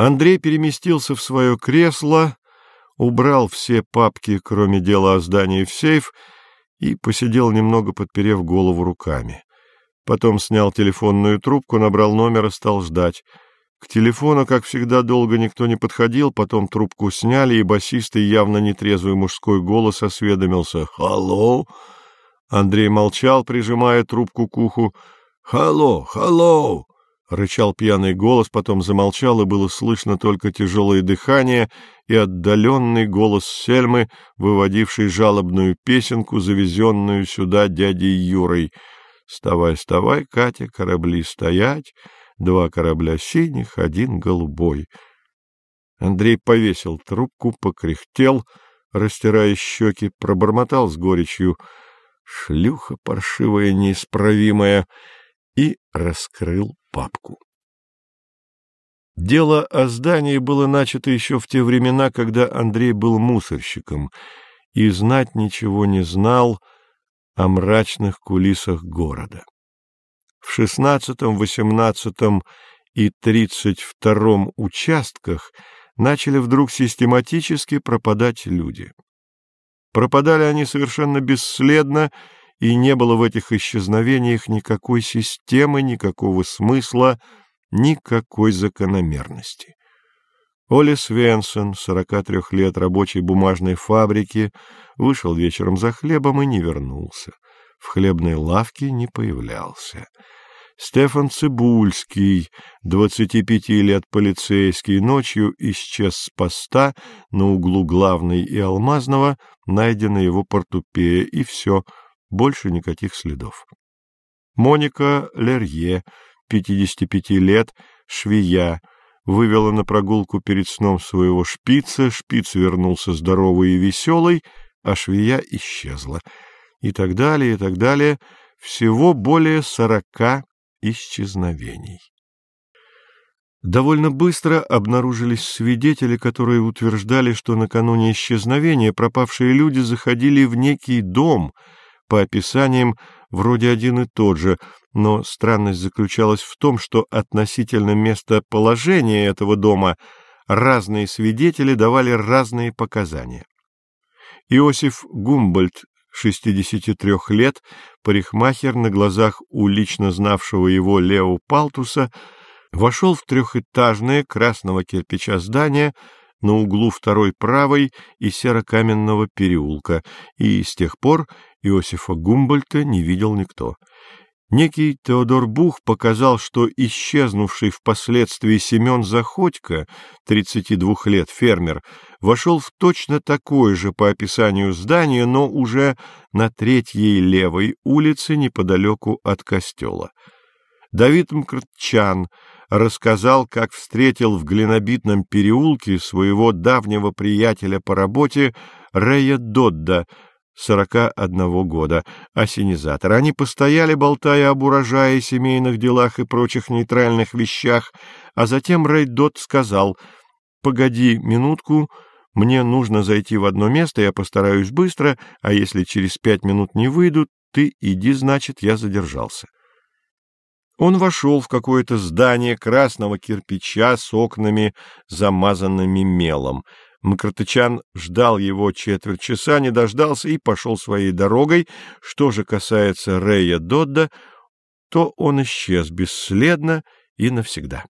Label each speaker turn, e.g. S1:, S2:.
S1: Андрей переместился в свое кресло, убрал все папки, кроме дела о здании, в сейф и посидел немного, подперев голову руками. Потом снял телефонную трубку, набрал номер и стал ждать. К телефону, как всегда, долго никто не подходил, потом трубку сняли, и басистый, явно нетрезвый мужской голос осведомился. «Халло!» Андрей молчал, прижимая трубку к уху. «Халло! Халло!» — рычал пьяный голос, потом замолчал, и было слышно только тяжелое дыхание и отдаленный голос Сельмы, выводивший жалобную песенку, завезенную сюда дядей Юрой. «Вставай, вставай, Катя, корабли стоять, два корабля синих, один голубой». Андрей повесил трубку, покряхтел, растирая щеки, пробормотал с горечью «Шлюха паршивая неисправимая!» И раскрыл папку. Дело о здании было начато еще в те времена, когда Андрей был мусорщиком и знать ничего не знал о мрачных кулисах города. В шестнадцатом, восемнадцатом и тридцать втором участках начали вдруг систематически пропадать люди. Пропадали они совершенно бесследно и не было в этих исчезновениях никакой системы, никакого смысла, никакой закономерности. Оли Свенсон, 43 лет рабочей бумажной фабрики, вышел вечером за хлебом и не вернулся. В хлебной лавке не появлялся. Стефан Цибульский, 25 лет полицейский, ночью исчез с поста на углу Главной и Алмазного, найдена его портупея, и все — больше никаких следов. Моника Лерье, 55 лет, швея, вывела на прогулку перед сном своего шпица, шпиц вернулся здоровый и веселый, а швея исчезла. И так далее, и так далее. Всего более сорока исчезновений. Довольно быстро обнаружились свидетели, которые утверждали, что накануне исчезновения пропавшие люди заходили в некий дом — по описаниям вроде один и тот же, но странность заключалась в том, что относительно местоположения этого дома разные свидетели давали разные показания. Иосиф Гумбольд, 63 лет, парикмахер на глазах у лично знавшего его Лео Палтуса, вошел в трехэтажное красного кирпича здание на углу второй правой и серокаменного переулка, и с тех пор Иосифа Гумбольта не видел никто. Некий Теодор Бух показал, что исчезнувший впоследствии Семен Заходько, 32 лет, фермер, вошел в точно такое же по описанию здание, но уже на третьей левой улице неподалеку от костела. Давид Мкртчан рассказал, как встретил в глинобитном переулке своего давнего приятеля по работе Рея Додда, сорока одного года, осенизатор. Они постояли, болтая об урожае, семейных делах и прочих нейтральных вещах, а затем Рейдот сказал, «Погоди минутку, мне нужно зайти в одно место, я постараюсь быстро, а если через пять минут не выйду, ты иди, значит, я задержался». Он вошел в какое-то здание красного кирпича с окнами, замазанными мелом — Макротычан ждал его четверть часа, не дождался и пошел своей дорогой. Что же касается Рея Додда, то он исчез бесследно и навсегда.